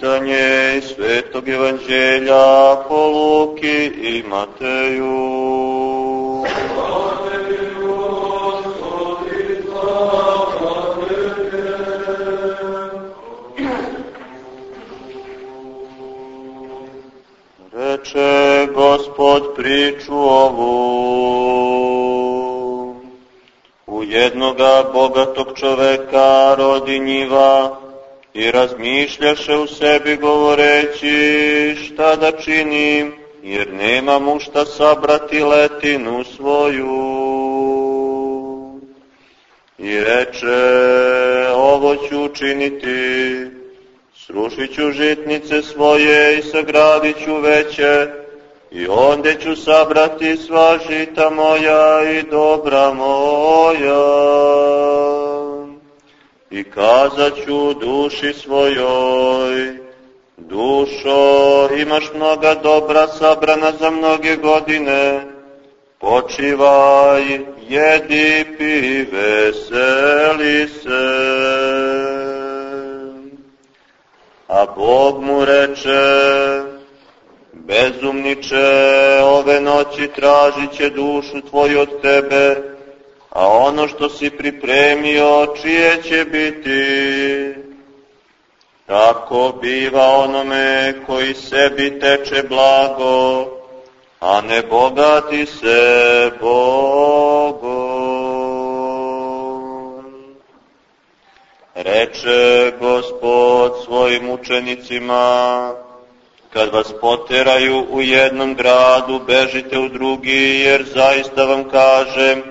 Čitanje Svetog Evanđelja po Luki i Mateju. Razmišljaše u sebi govoreći šta da činim, jer nema mu šta sabrati letinu svoju. I reče, ovo ću učiniti, srušit ću žitnice svoje i sagradit ću veće, i onda ću sabrati sva žita moja i dobra moja i kazat ću duši svojoj, dušo, imaš mnoga dobra sabrana za mnoge godine, počivaj, jedi, pi, veseli se. A Bog mu reče, bezumniče, ove noći tražit će dušu tvoju od tebe, a ono što si pripremio, čije će biti? Tako biva onome koji sebi teče blago, a ne bogati se Bogom. Reče Gospod svojim učenicima, kad vas poteraju u jednom gradu, bežite u drugi, jer zaista vam kažem,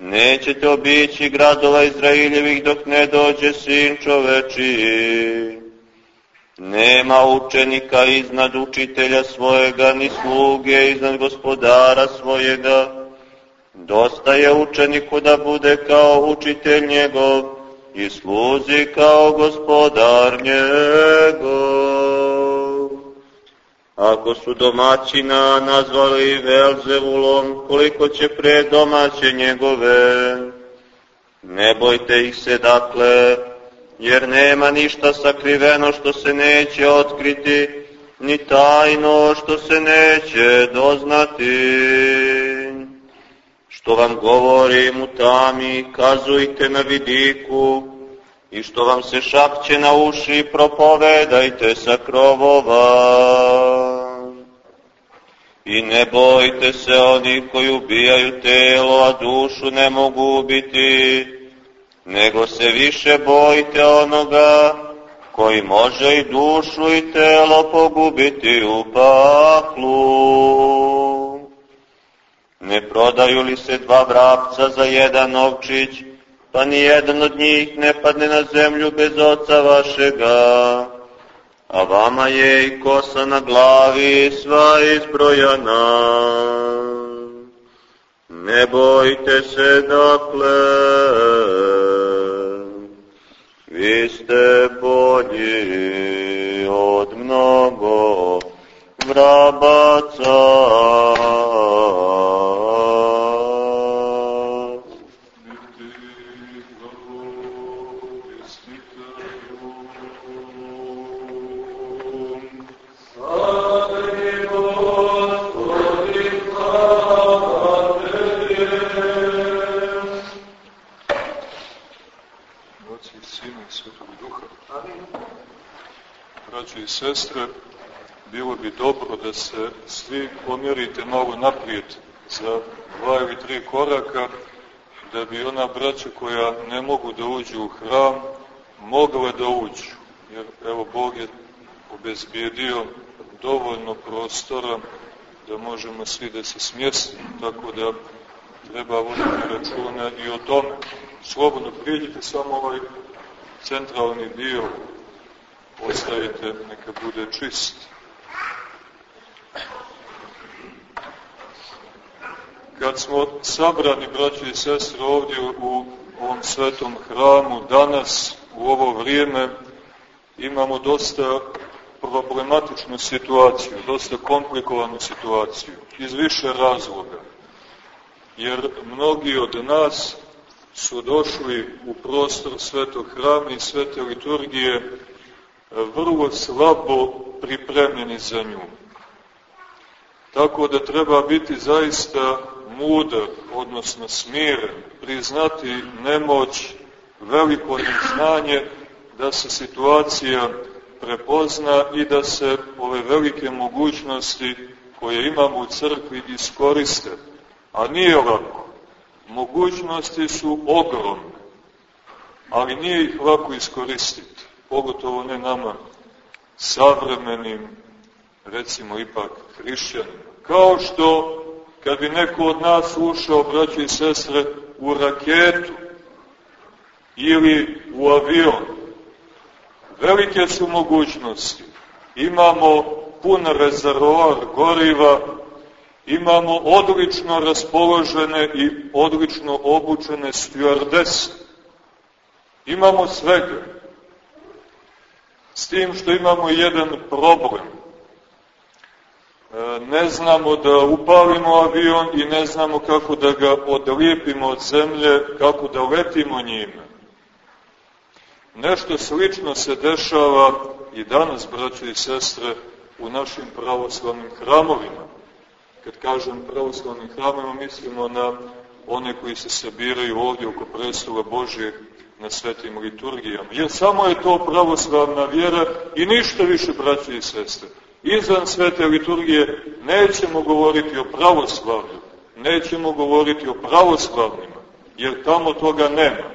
Nećete obići gradova Izraeljevih dok ne dođe sin čovečiji. Nema učenika iznad učitelja svojega, ni sluge iznad gospodara svojega. Dosta je učeniku da bude kao učitelj njegov i sluzi kao gospodar njegov. Ako su domaćina nazvali Velzevulom, koliko će pre domaće njegove? Ne bojte ih se dakle, jer nema ništa sakriveno što se neće otkriti, ni tajno što se neće doznati. Što vam govorim u tami, kazujte na vidiku, i što vam se šapće na uši, propovedajte sa krovova. I ne bojte se onih koji ubijaju telo, a dušu ne mogu ubiti, nego se više bojte onoga koji može i dušu i telo pogubiti u paklu. Ne prodaju li se dva vrapca za jedan novčić, pa ni jedan od njih ne padne na zemlju bez oca vašega. A vama je i kosa na glavi sva izbrojana. Ne bojte se dakle, se svi pomjerite malo naprijed za dva ili tri koraka, da bi ona braća koja ne mogu da uđu u hram, mogla da uđu. Jer evo Bog je obezbijedio dovoljno prostora da možemo svi da se smjestimo, tako da treba voditi računa i o tome. Slobodno priđite samo ovaj centralni dio ostavite, neka bude čist. Kad smo sabrani, braći i sestre, ovdje u ovom svetom hramu, danas, u ovo vrijeme, imamo dosta problematičnu situaciju, dosta komplikovanu situaciju, iz više razloga. Jer mnogi od nas su došli u prostor svetog hrama i svete liturgije vrlo slabo pripremljeni za nju. Tako da treba biti zaista mudar, odnosno smiren, priznati nemoć, veliko neznanje, da se situacija prepozna i da se ove velike mogućnosti koje imamo u crkvi iskoriste. A nije lako. Mogućnosti su ogromne, ali nije ih lako iskoristiti, pogotovo ne nama, savremenim, recimo ipak hrišćanima. Kao što kad bi neko od nas ušao, braći i sestre, u raketu ili u avion, velike su mogućnosti. Imamo pun rezervoar goriva, imamo odlično raspoložene i odlično obučene stjuardese. Imamo svega. S tim što imamo jedan problem. E, ne znamo da upalimo avion i ne znamo kako da ga odlijepimo od zemlje, kako da letimo njime. Nešto slično se dešava i danas, braće i sestre, u našim pravoslavnim hramovima. Kad kažem pravoslavnim hramovima, mislimo na one koji se sabiraju ovdje oko prestola Božije na svetim liturgijama. Jer samo je to pravoslavna vjera i ništa više, braće i sestre. Izvan svete liturgije nećemo govoriti o pravoslavlju, nećemo govoriti o pravoslavnima, jer tamo toga nema.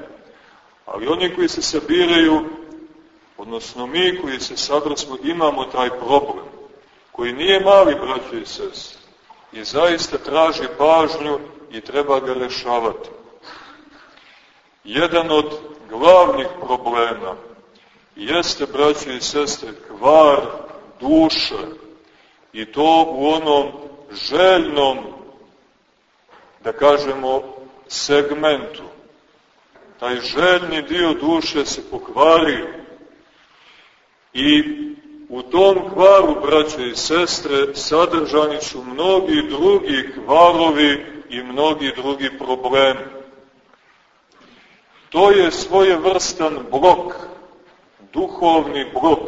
Ali oni koji se sabiraju, odnosno mi koji se sabrasmo, imamo taj problem, koji nije mali, braćo i sest, i zaista traži pažnju i treba ga rešavati. Jedan od glavnih problema jeste, braćo i sestre, kvar duše i to u onom željnom, da kažemo, segmentu. Taj željni dio duše se pokvario i u tom kvaru, braće i sestre, sadržani su mnogi drugi kvarovi i mnogi drugi problemi. To je svoje vrstan blok, duhovni blok,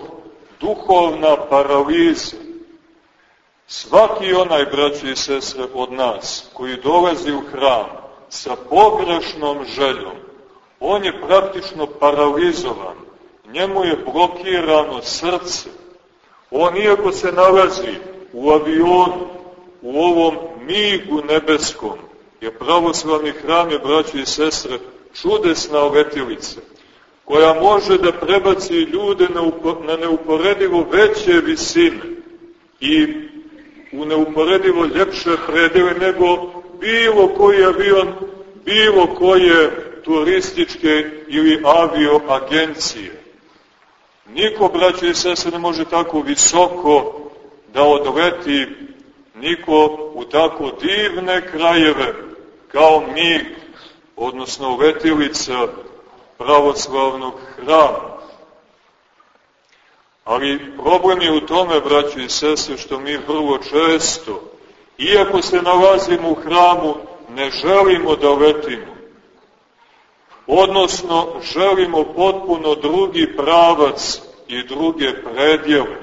duhovna paraliza. Svaki onaj, braći i sestre, od nas, koji dolazi u hram sa pogrešnom željom, on je praktično paralizovan. Njemu je blokirano srce. On, iako se nalazi u avionu, u ovom migu nebeskom, je pravoslavni hram je, braći i sestre, čudesna letilica koja može da prebaci ljude na, upo, na neuporedivo veće visine i u neuporedivo ljepše predele nego bilo koji avion, bilo koje turističke ili avio agencije. Niko, braće i sese, ne može tako visoko da odleti, niko u tako divne krajeve kao mig, odnosno letilica pravoslavnog hrama. Ali problem je u tome, braći i sese, što mi vrlo često, iako se nalazimo u hramu, ne želimo da letimo. Odnosno, želimo potpuno drugi pravac i druge predjele.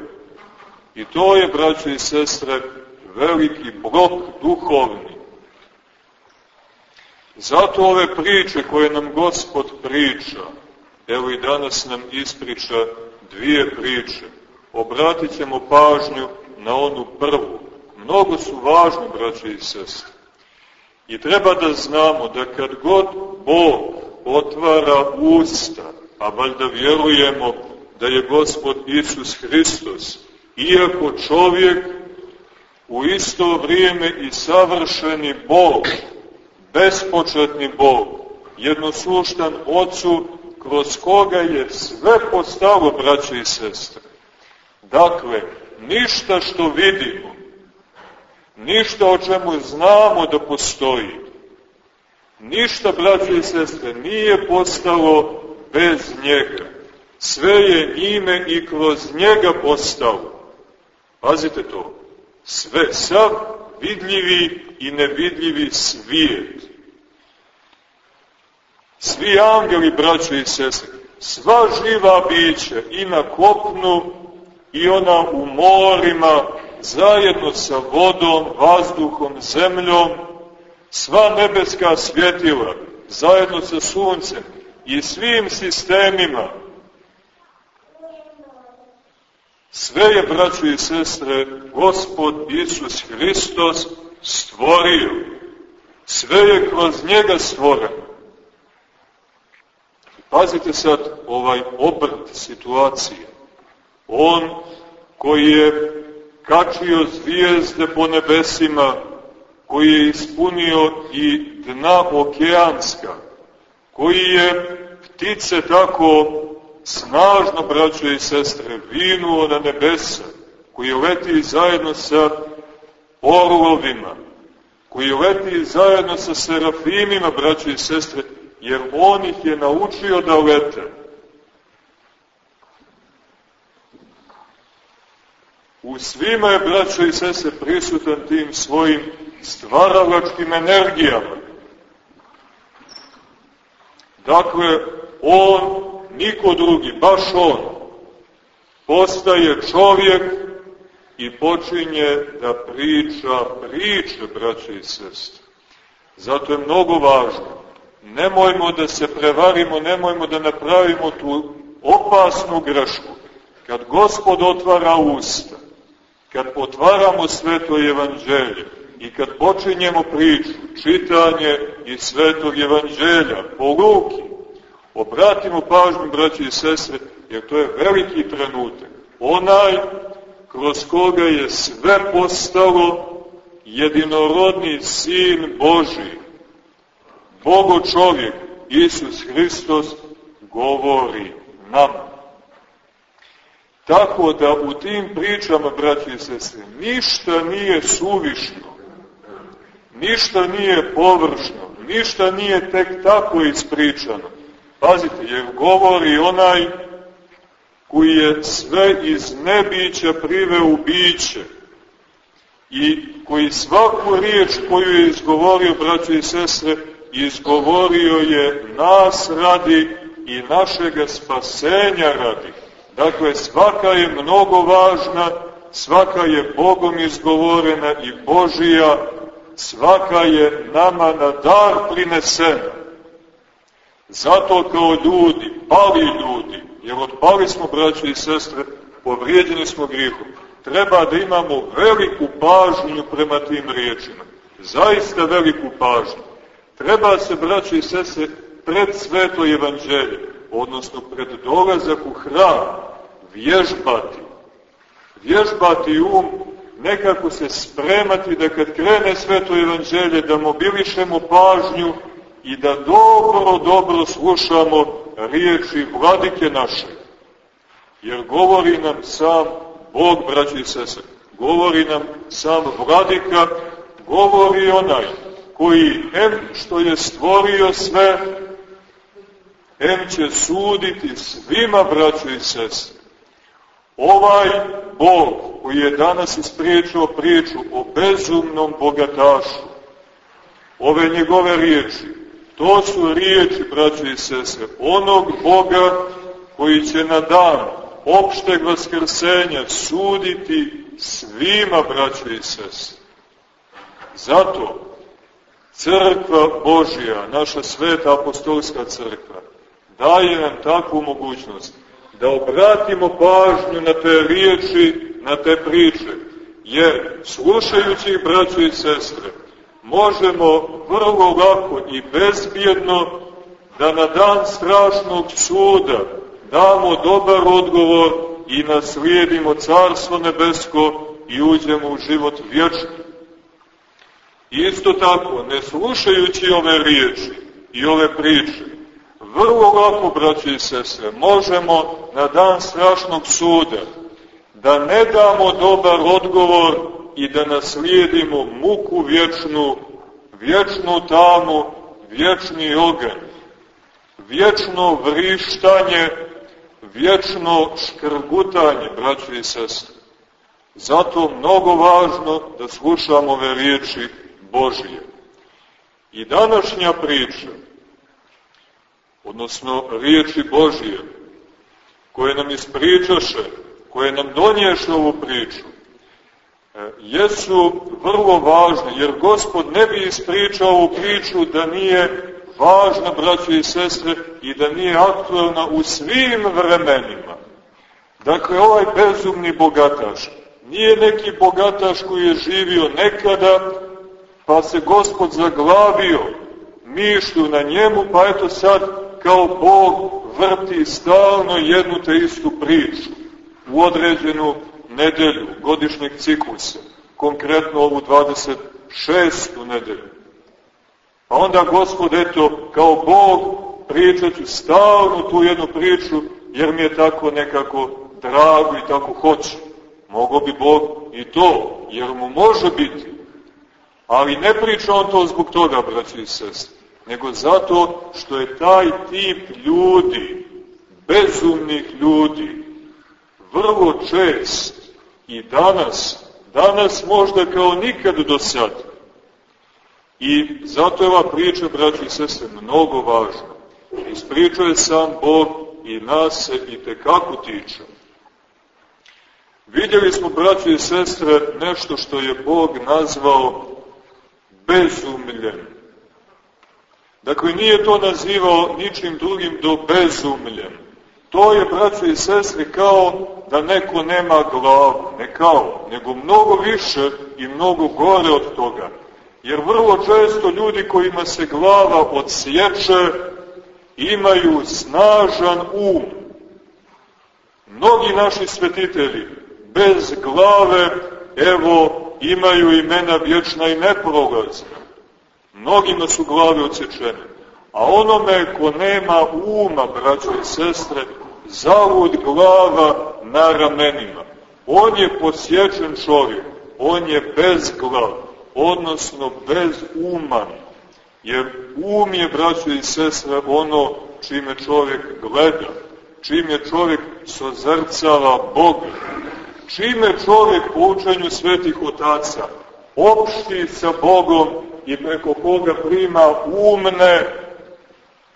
I to je, braći i sestre, veliki blok duhovni. Zato ove priče koje nam Gospod priča, evo i danas nam ispriča dvije priče, obratit ćemo pažnju na onu prvu. Mnogo su važne, braće i sestre. I treba da znamo da kad god Bog otvara usta, a valjda vjerujemo da je Gospod Isus Hristos, iako čovjek u isto vrijeme i savršeni Bog, bespočetni Bog, jednosluštan Otcu, kroz koga je sve postalo, braće i sestre. Dakle, ništa što vidimo, ništa o čemu znamo da postoji, ništa, braće i sestre, nije postalo bez njega. Sve je njime i kroz njega postalo. Pazite to. Sve, sav vidljivi i nevidljivi svijet. Svi angeli, braćo i sestre, sva živa bića i na kopnu i ona u morima, zajedno sa vodom, vazduhom, zemljom, sva nebeska svjetila, zajedno sa suncem i svim sistemima, sve je, braćo i sestre, Gospod Isus Hristos stvorio. Sve je kroz njega stvoreno. Pazite sad ovaj obrt situacije. On koji je kačio zvijezde po nebesima, koji je ispunio i dna okeanska, koji je ptice tako snažno, braćo i sestre, vinuo na nebesa, koji leti zajedno sa orlovima, koji leti zajedno sa serafimima, braćo i sestre, jer on ih je naučio da lete. U svima je, braćo i sestre, prisutan tim svojim stvaralačkim energijama. Dakle, on, niko drugi, baš on, postaje čovjek i počinje da priča priče, braće i sestre. Zato je mnogo važno. Nemojmo da se prevarimo, nemojmo da napravimo tu opasnu grešku. Kad Gospod otvara usta, kad otvaramo sveto evanđelje i kad počinjemo priču, čitanje i svetog evanđelja po ruki, obratimo pažnju, braći i sestre, jer to je veliki trenutak. Onaj kroz koga je sve postalo jedinorodni sin Boži, Bogo čovjek, Isus Hristos, govori nam. Tako da u tim pričama, braći i sestre, ništa nije suvišno, ništa nije površno, ništa nije tek tako ispričano. Pazite, jer govori onaj koji je sve iz nebića priveo u biće i koji svaku riječ koju je izgovorio, braći i sestre, izgovorio je nas radi i našega spasenja radi. Dakle, svaka je mnogo važna, svaka je Bogom izgovorena i Božija, svaka je nama na dar prinesena. Zato kao ljudi, pali ljudi, jer odpali smo, braći i sestre, povrijeđeni smo grihom, treba da imamo veliku pažnju prema tim riječima. Zaista veliku pažnju. Treba se, braći i sestre, pred sveto evanđelje, odnosno pred dolazak u hram, vježbati. Vježbati um, nekako se spremati da kad krene sveto evanđelje, da mobilišemo pažnju i da dobro, dobro slušamo riječi vladike naše. Jer govori nam sam Bog, braći i sese, govori nam sam vladika, govori onaj koji em što je stvorio sve, em će suditi svima, braćo i sestre. Ovaj Bog koji je danas ispriječao priču o bezumnom bogatašu, ove njegove riječi, to su riječi, braćo i sestre, onog Boga koji će na dan opšteg vaskrsenja suditi svima, braćo i sestre. Zato crkva Božija, naša sveta apostolska crkva, daje nam takvu mogućnost da obratimo pažnju na te riječi, na te priče, jer slušajući ih, braćo i sestre, možemo vrlo lako i bezbjedno da na dan strašnog suda damo dobar odgovor i naslijedimo Carstvo nebesko i uđemo u život vječni. Isto tako, ne slušajući ove riječi i ove priče, vrlo lako, braći i sestre, možemo na dan strašnog suda da ne damo dobar odgovor i da naslijedimo muku vječnu, vječnu tamu, vječni ogen, vječno vrištanje, vječno škrgutanje, braći i sestre. Zato mnogo važno da slušamo ove riječi Božije. I današnja priča odnosno riječi Božije, koje nam ispričaše, koje nam donješe ovu priču, jesu vrlo važne, jer Gospod ne bi ispričao ovu priču da nije važna, braće i sestre, i da nije aktualna u svim vremenima. Dakle, ovaj bezumni bogataš nije neki bogataš koji je živio nekada, pa se Gospod zaglavio mišlju na njemu, pa eto sad kao Bog vrti stalno jednu te istu priču u određenu nedelju godišnjeg ciklusa, konkretno ovu 26. nedelju. Pa onda Gospod, eto, kao Bog, pričat ću stalno tu jednu priču, jer mi je tako nekako drago i tako hoće. Mogo bi Bog i to, jer mu može biti. Ali ne priča on to zbog toga, braći i sestri, nego zato što je taj tip ljudi, bezumnih ljudi, vrlo čest i danas, danas možda kao nikad do sada. I zato je ova priča, braći i sestre, mnogo važna. Ispričao je sam Bog i nas se i tekako tiče. Vidjeli smo, braći i sestre, nešto što je Bog nazvao bezumljem. Dakle, nije to nazivao ničim drugim do bezumljem. To je, braći i sestre, kao da neko nema glavu. Ne kao, nego mnogo više i mnogo gore od toga. Jer vrlo često ljudi kojima se glava odsječe imaju snažan um. Mnogi naši svetitelji bez glave, evo, imaju imena vječna i neprolazna. Mnogima su glave odsječene. A onome ko nema uma, braćo i sestre, zavud glava na ramenima. On je posjećen čovjek, on je bez glava, odnosno bez uman. Jer um je, braćo i sestre, ono čime čovjek gleda, čime čovjek sozrcava Boga čime čovjek po učenju svetih otaca opšti sa Bogom i preko koga prima umne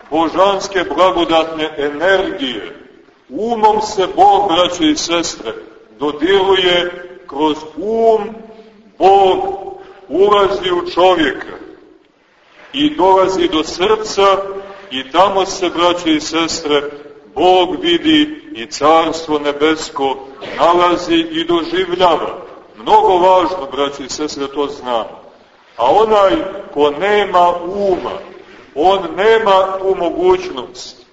božanske blagodatne energije. Umom se Bog, braće i sestre, dodiruje kroz um Bog ulazi u čovjeka i dolazi do srca i tamo se, braće i sestre, Bog vidi i Carstvo nebesko nalazi i doživljava. Mnogo važno, braći i sestre, to znamo. A onaj ko nema uma, on nema tu mogućnost.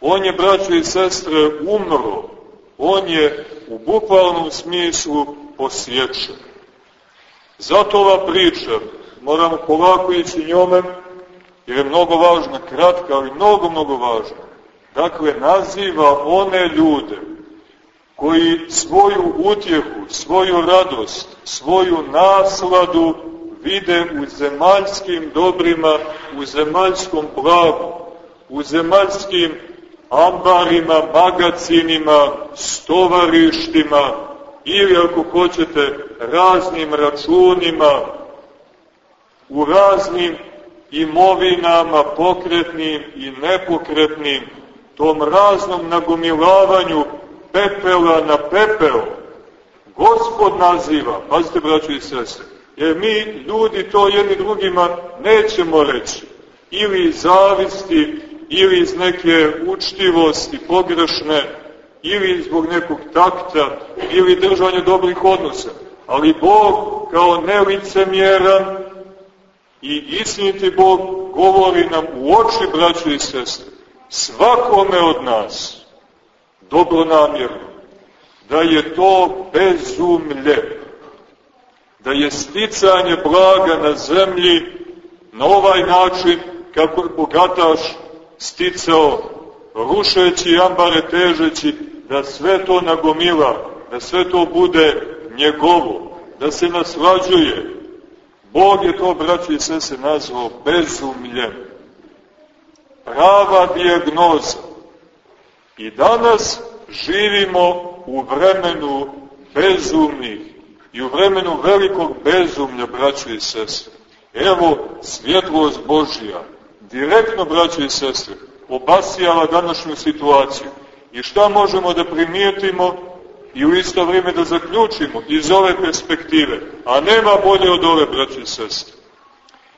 On je, braći i sestre, umro. On je u bukvalnom smislu posječen. Zato ova priča, moramo polako ići njome, jer je mnogo važna, kratka, ali mnogo, mnogo važna dakle, naziva one ljude koji svoju utjehu, svoju radost, svoju nasladu vide u zemaljskim dobrima, u zemaljskom blagu, u zemaljskim ambarima, magacinima, stovarištima ili ako hoćete raznim računima, u raznim imovinama pokretnim i nepokretnim, tom raznom nagomilavanju pepela na pepeo, Gospod naziva, pazite braćo i sestre, jer mi ljudi to jedni drugima nećemo reći, ili iz zavisti, ili iz neke učtivosti pogrešne, ili zbog nekog takta, ili držanja dobrih odnosa. Ali Bog kao nelicemjeran i istiniti Bog govori nam u oči braćo i sestre svakome od nas dobro namjerno, da je to bezumlje, da je sticanje blaga na zemlji na ovaj način kako je bogataš sticao, rušeći ambare težeći, da sve to nagomila, da sve to bude njegovo, da se naslađuje. Bog je to, braći i sese, nazvao bezumljem prava dijagnoza. I danas živimo u vremenu bezumnih i u vremenu velikog bezumlja, braće i sestre. Evo svjetlost Božija, direktno, braće i sestre, obasijala današnju situaciju. I šta možemo da primijetimo i u isto vrijeme da zaključimo iz ove perspektive, a nema bolje od ove, braći i sestre.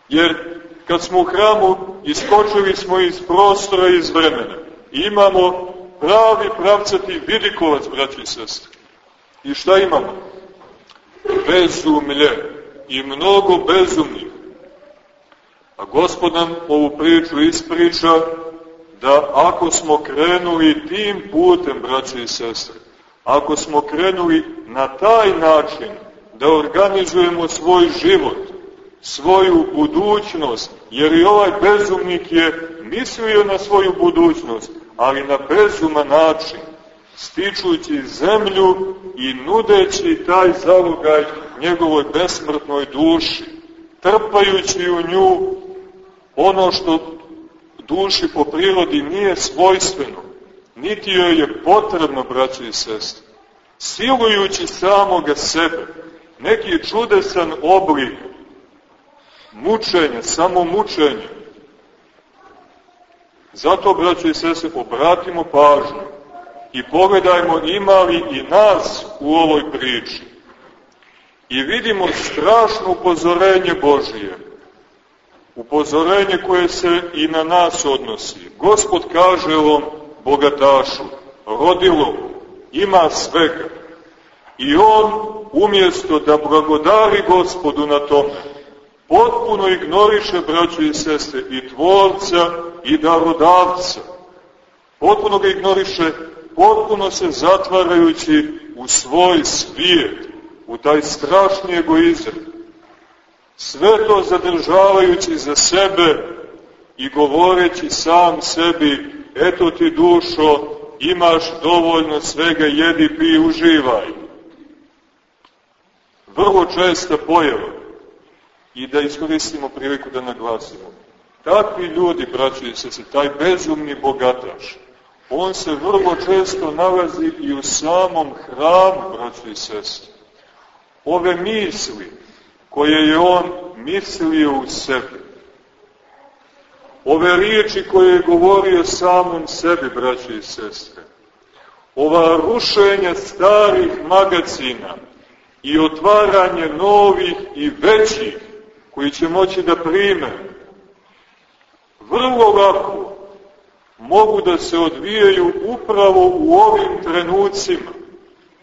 Jer kad smo u hramu, iskočili smo iz prostora i iz vremena. I imamo pravi pravcati vidikovac, braći i sestre. I šta imamo? Bezumlje i mnogo bezumnih. A gospod nam ovu priču ispriča da ako smo krenuli tim putem, braći i sestre, ako smo krenuli na taj način da organizujemo svoj život, svoju budućnost, jer i ovaj bezumnik je mislio na svoju budućnost, ali na bezuman način, stičući zemlju i nudeći taj zalogaj njegovoj besmrtnoj duši, trpajući u nju ono što duši po prirodi nije svojstveno, niti joj je potrebno, braći i sestri, silujući samoga sebe, neki čudesan oblik mučenja, samo mučenja. Zato, braći i sestri, obratimo pažnju i pogledajmo ima li i nas u ovoj priči. I vidimo strašno upozorenje Božije upozorenje koje se i na nas odnosi. Gospod kaže ovom bogatašu, rodilo, ima svega. I on, umjesto da blagodari gospodu na tome, potpuno ignoriše, braću i sestre, i tvorca i darodavca. Potpuno ga ignoriše, potpuno se zatvarajući u svoj svijet, u taj strašni egoizam sve to zadržavajući za sebe i govoreći sam sebi, eto ti dušo, imaš dovoljno svega, jedi, pi, uživaj. Vrlo česta pojava i da iskoristimo priliku da naglasimo. Takvi ljudi, braći sese, taj bezumni bogataš, on se vrlo često nalazi i u samom hramu, braći i sese. Ove misli, koje je on mislio u sebi. Ove riječi koje je govorio samom sebi, braći i sestre. Ova rušenja starih magacina i otvaranje novih i većih koji će moći da prime vrlo lako mogu da se odvijaju upravo u ovim trenucima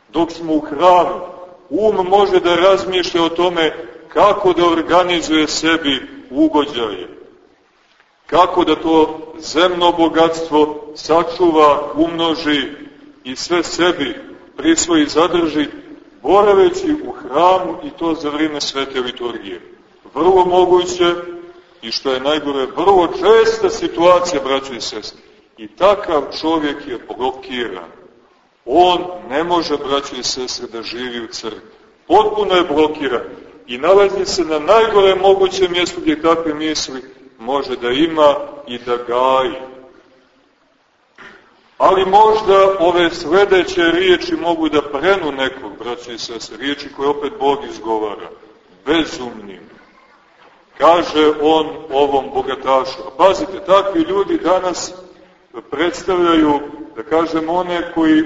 dok smo u hramu. Um može da razmišlja o tome kako da organizuje sebi ugođaje, kako da to zemno bogatstvo sačuva, umnoži i sve sebi prisvoji zadrži, boraveći u hramu i to za vrijeme svete liturgije. Vrlo moguće i što je najgore, vrlo česta situacija, braćo i sestri. I takav čovjek je blokiran. On ne može, braćo i sestre, da živi u crkvi. Potpuno je blokiran i nalazi se na najgore moguće mjestu gdje takve misli može da ima i da gaji. Ali možda ove sledeće riječi mogu da prenu nekog, braći i sese, riječi koje opet Bog izgovara, bezumnim. Kaže on ovom bogatašu. A pazite, takvi ljudi danas predstavljaju, da kažem, one koji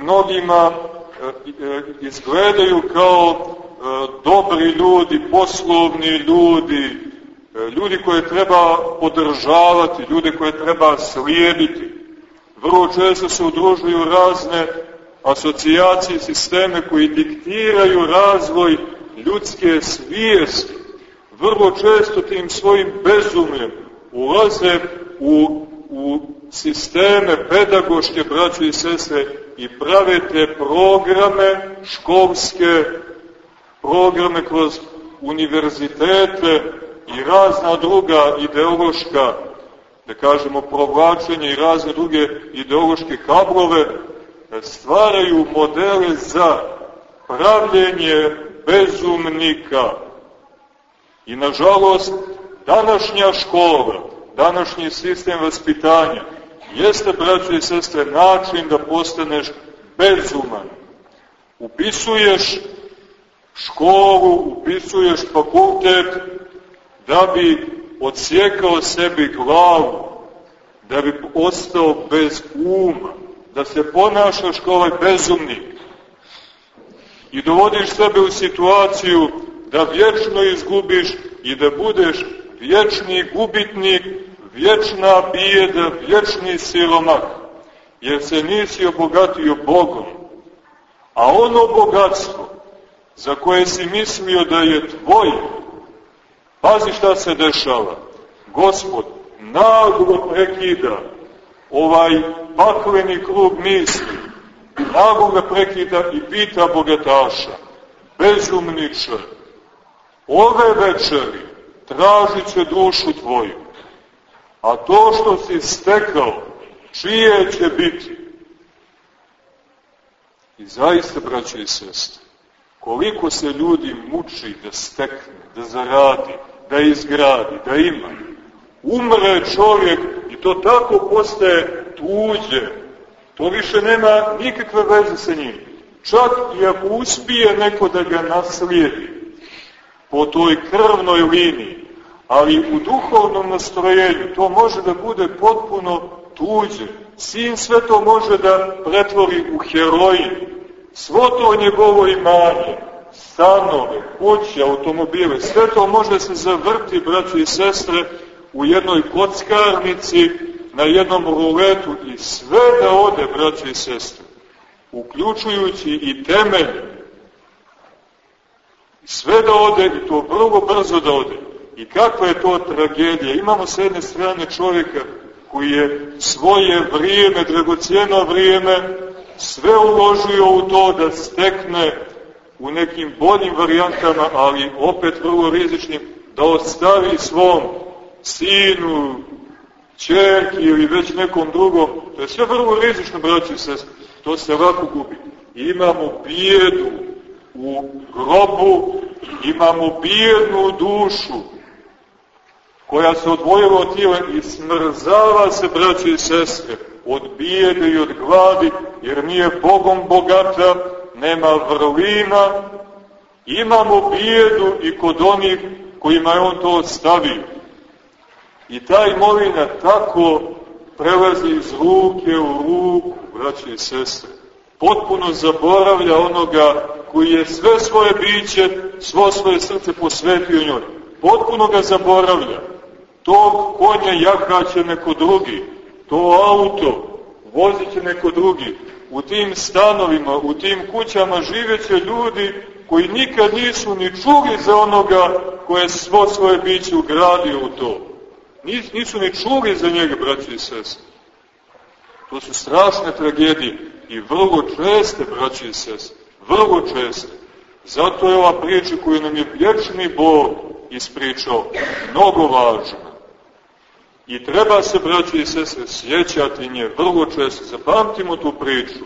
mnogima e, e, izgledaju kao E, dobri ljudi, poslovni ljudi, e, ljudi koje treba podržavati, ljudi koje treba slijediti. Vrlo često se udružuju razne asocijacije, sisteme koji diktiraju razvoj ljudske svijesti. Vrlo često tim svojim bezumljem ulaze u, u sisteme pedagoške braće i sestre i prave te programe školske, programe kroz univerzitete i razna druga ideološka, da kažemo, provlačenja i razne druge ideološke kablove, stvaraju modele za pravljenje bezumnika. I nažalost, današnja škola, današnji sistem vaspitanja, jeste, braće i sestre, način da postaneš bezuman. Upisuješ školu, upisuješ fakultet, da bi odsjekao sebi glavu, da bi ostao bez uma, da se ponašaš kao ovaj bezumnik i dovodiš sebe u situaciju da vječno izgubiš i da budeš vječni gubitnik, vječna bijeda, vječni siromak, jer se nisi obogatio Bogom. A ono bogatstvo za koje si mislio da je tvoje, pazi šta se dešava. Gospod naglo prekida ovaj pakleni krug misli, naglo ga prekida i pita bogataša, bezumniče, ove večeri tražit će dušu tvoju, a to što si stekao, čije će biti? I zaista, braće i sestre, koliko se ljudi muči da stekne, da zaradi, da izgradi, da ima. Umre čovjek i to tako postaje tuđe. To više nema nikakve veze sa njim. Čak i ako uspije neko da ga naslijedi po toj krvnoj liniji, ali u duhovnom nastrojenju to može da bude potpuno tuđe. Sin sve to može da pretvori u heroji. Svo to njegovo imanje, stanove, kuće, automobile, sve to može se zavrti, braći i sestre, u jednoj kockarnici, na jednom ruletu i sve da ode, braći i sestre, uključujući i temelj, sve da ode i to vrlo brzo da ode. I kakva je to tragedija? Imamo s jedne strane čovjeka koji je svoje vrijeme, dragocijeno vrijeme, sve uložio u to da stekne u nekim boljim varijantama, ali opet vrlo rizičnim, da ostavi svom sinu, čerki ili već nekom drugom. To je sve vrlo rizično, braći i. To se lako gubi. imamo bijedu u grobu, imamo bijednu dušu koja se odvojila od tijela i smrzava se, braći i sestre, od bijede i od gladi, jer nije Bogom bogata, nema vrlina, imamo bijedu i kod onih kojima je on to ostavio. I ta imovina tako prelazi iz ruke u ruku, braće i sestre. Potpuno zaboravlja onoga koji je sve svoje biće, svo svoje srce posvetio njoj. Potpuno ga zaboravlja. Tog konja jahaće neko drugi, to auto vozit će neko drugi. U tim stanovima, u tim kućama živeće ljudi koji nikad nisu ni čuli za onoga koje svo svoje biće ugradio u to. Nis, nisu ni čuli za njega, braći i sestre. To su strašne tragedije i vrlo česte, braći i sestre, vrlo česte. Zato je ova priča koju nam je vječni Bog ispričao mnogo važna. I treba se, braći i sestre, sjećati nje vrlo često. Zapamtimo tu priču.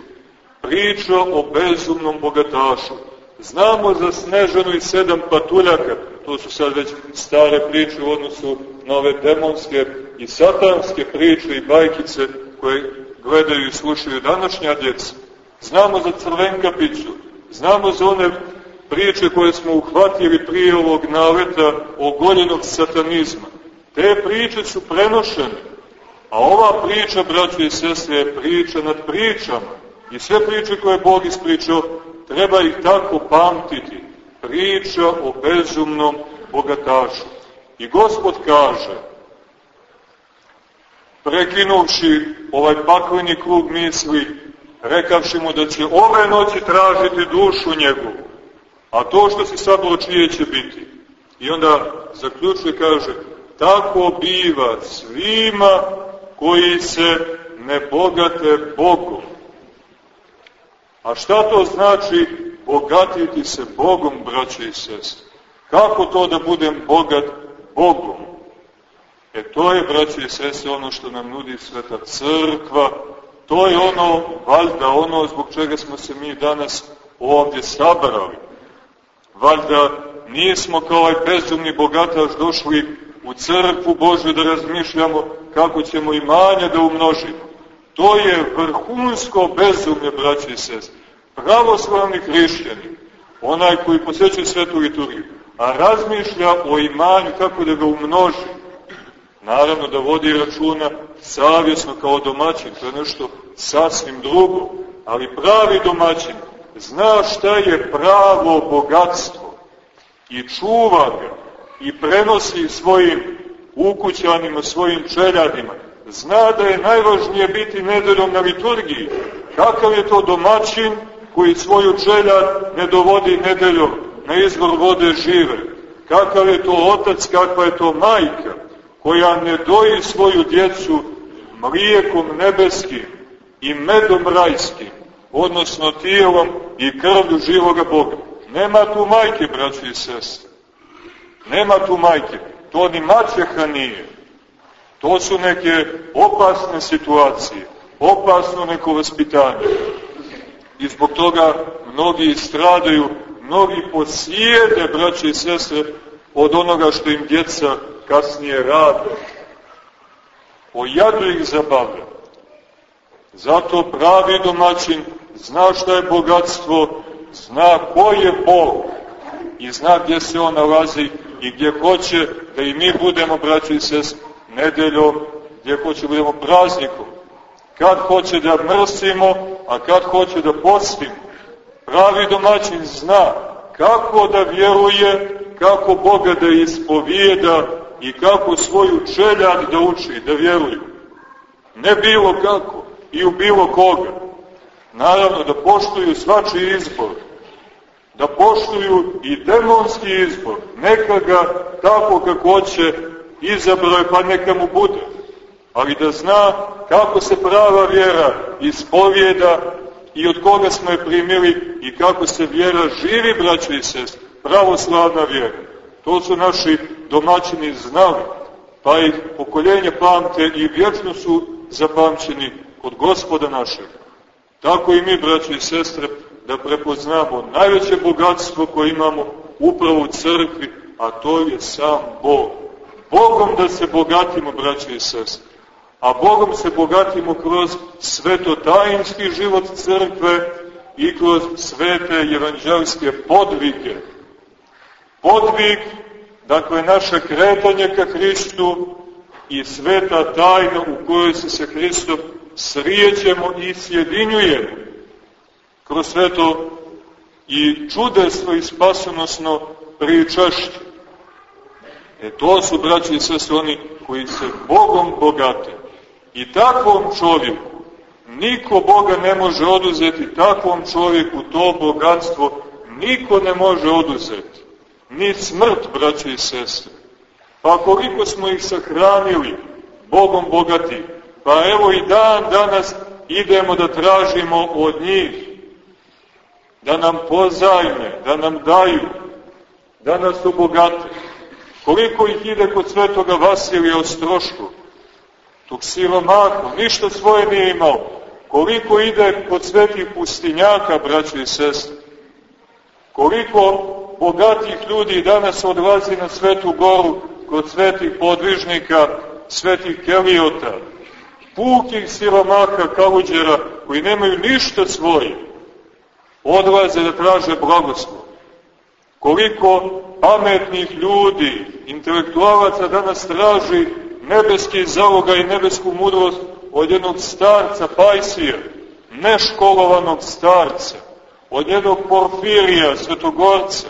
Priča o bezumnom bogatašu. Znamo za Snežanu i sedam patuljaka, to su sad već stare priče u odnosu na ove demonske i satanske priče i bajkice koje gledaju i slušaju današnja djeca. Znamo za Crvenkapicu, znamo za one priče koje smo uhvatili prije ovog naleta ogoljenog satanizma. Te priče su prenošene, a ova priča, braće i sestre, je priča nad pričama. I sve priče koje je Bog ispričao, treba ih tako pamtiti. Priča o bezumnom bogatašu. I Gospod kaže, prekinuvši ovaj pakleni krug misli, rekavši mu da će ove noći tražiti dušu njegovu, a to što si sad čije će biti. I onda zaključuje kaže, tako biva svima koji se ne bogate Bogom. A šta to znači bogatiti se Bogom, braće i sestre? Kako to da budem bogat Bogom? E to je, braće i sestre, ono što nam nudi Sveta Crkva, to je ono, valjda ono zbog čega smo se mi danas ovdje sabrali. Valjda nismo kao ovaj bezumni bogataš došli u crkvu Božju da razmišljamo kako ćemo imanje da umnožimo. To je vrhunsko bezumlje, braći i sest. Pravoslavni hrišćani, onaj koji posjećuje svetu liturgiju, a razmišlja o imanju kako da ga umnoži. Naravno da vodi računa savjesno kao domaćin, to je nešto sasvim drugo, ali pravi domaćin zna šta je pravo bogatstvo i čuva ga i prenosi svojim ukućanima, svojim čeljadima. Zna da je najvažnije biti nedeljom na liturgiji. Kakav je to domaćin koji svoju čeljad ne dovodi nedeljom na izvor vode žive? Kakav je to otac, kakva je to majka koja ne doji svoju djecu mlijekom nebeskim i medom rajskim, odnosno tijelom i krvlju živoga Boga. Nema tu majke, braći i sestre. Nema tu majke. To ni maćeha nije. To su neke opasne situacije, opasno neko vaspitanje. I zbog toga mnogi stradaju, mnogi posijede, braće i sestre, od onoga što im djeca kasnije rade. O jadu ih zabavlja. Zato pravi domaćin zna šta je bogatstvo, zna ko je Bog i zna gdje se on nalazi i gdje hoće da i mi budemo, braći i sest, nedeljom, gdje hoće da budemo praznikom. Kad hoće da mrsimo, a kad hoće da postimo. Pravi domaćin zna kako da vjeruje, kako Boga da ispovijeda i kako svoju čeljad da uči, da vjeruju. Ne bilo kako i u bilo koga. Naravno da poštuju svačiji izbor, da poštuju i demonski izbor, neka ga tako kako hoće izabrao pa neka mu bude, ali da zna kako se prava vjera ispovjeda i od koga smo je primili i kako se vjera živi, braćo i sest, pravoslavna vjera. To su naši domaćini znali, pa ih pokoljenje pamte i vječno su zapamćeni kod gospoda našeg. Tako i mi, braći i sestre, da prepoznamo najveće bogatstvo koje imamo upravo u crkvi, a to je sam Bog. Bogom da se bogatimo, braći i sestre. A Bogom se bogatimo kroz svetotajinski život crkve i kroz svete evanđelske podvige. Podvig, dakle, naše kretanje ka Hristu i sveta tajna u kojoj se sa Hristom srijećemo i sjedinjujemo kroz sve to i čudesno i spasonosno pričašće. E to su, braći i sestre, oni koji se Bogom bogate. I takvom čovjeku niko Boga ne može oduzeti, takvom čovjeku to bogatstvo niko ne može oduzeti. Ni smrt, braći i sestre. Pa koliko smo ih sahranili, Bogom bogati, pa evo i dan danas idemo da tražimo od njih da nam pozajme, da nam daju, da nas obogate. Koliko ih ide kod svetoga Vasilija Ostroškog, tog siromaha, ništa svoje nije imao. Koliko ide kod svetih pustinjaka, braći i sestri. Koliko bogatih ljudi danas odlazi na svetu goru kod svetih podvižnika, svetih kelijota, pukih siromaha kaluđera koji nemaju ništa svoje, odlaze da traže blagoslov. Koliko pametnih ljudi, intelektualaca danas traži nebeski zaloga i nebesku mudrost od jednog starca Pajsija, neškolovanog starca, od jednog Porfirija, svetogorca,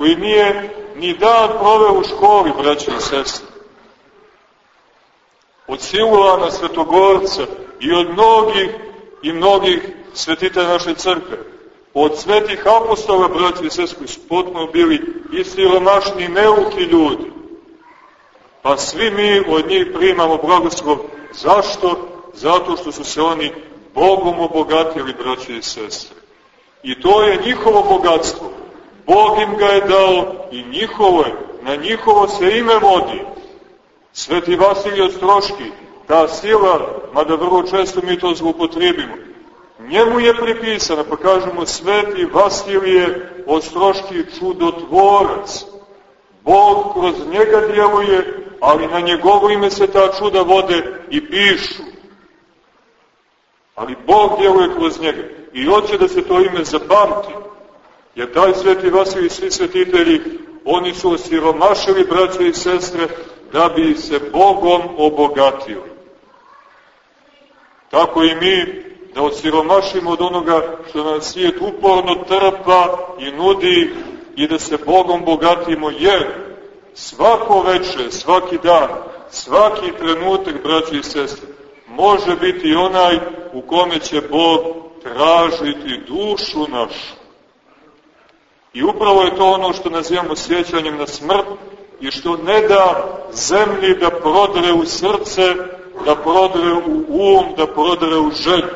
koji nije ni dan proveo u školi, braći i sestri. Od Silvana Svetogorca i od mnogih i mnogih svetite naše crkve. Od svetih apostola, braći i sestri, su potpuno bili i siromašni neuki ljudi. Pa svi mi od njih primamo blagoslov. Zašto? Zato što su se oni Bogom obogatili, braći i sestre. I to je njihovo bogatstvo. Bog im ga je dao i njihovo je, na njihovo se ime vodi. Sveti Vasilij Ostroški, ta sila, mada vrlo često mi to zlupotrebimo, njemu je pripisana, pa kažemo Sveti Vasilije Ostroški čudotvorac. Bog kroz njega djeluje, ali na njegovo ime se ta čuda vode i pišu. Ali Bog djeluje kroz njega i hoće da se to ime zapamti. Jer taj sveti Vasilij i svi svetitelji, oni su osiromašili, braće i sestre, da bi se Bogom obogatili. Tako i mi da osiromašimo od onoga što nas svijet uporno trpa i nudi i da se Bogom bogatimo, jer svako veče, svaki dan, svaki trenutak, braći i sestre, može biti onaj u kome će Bog tražiti dušu našu. I upravo je to ono što nazivamo sjećanjem na smrt i što ne da zemlji da prodre u srce, da prodre u um, da prodre u želju.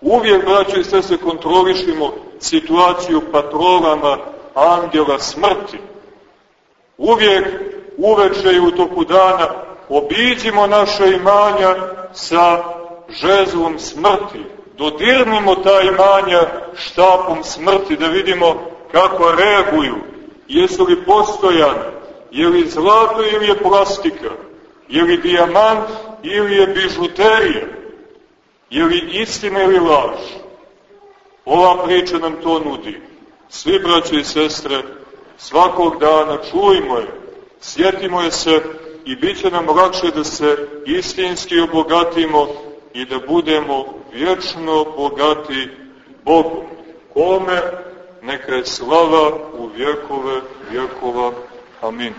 Uvijek, braćo i se kontrolišimo situaciju patrolama angela smrti. Uvijek, uveče i u toku dana, obiđimo naše imanja sa žezlom smrti. Dodirnimo ta imanja štapom smrti da vidimo kako reaguju. Jesu li postojane? Je li zlato ili je plastika? Je li dijamant ili je bižuterija? Je li istina ili laž? Ova priča nam to nudi. Svi braće i sestre, svakog dana čujmo je, sjetimo je se i bit će nam lakše da se istinski obogatimo i da budemo vječno bogati Bogom. Kome neka je slava u vjekove vjekova. Amin.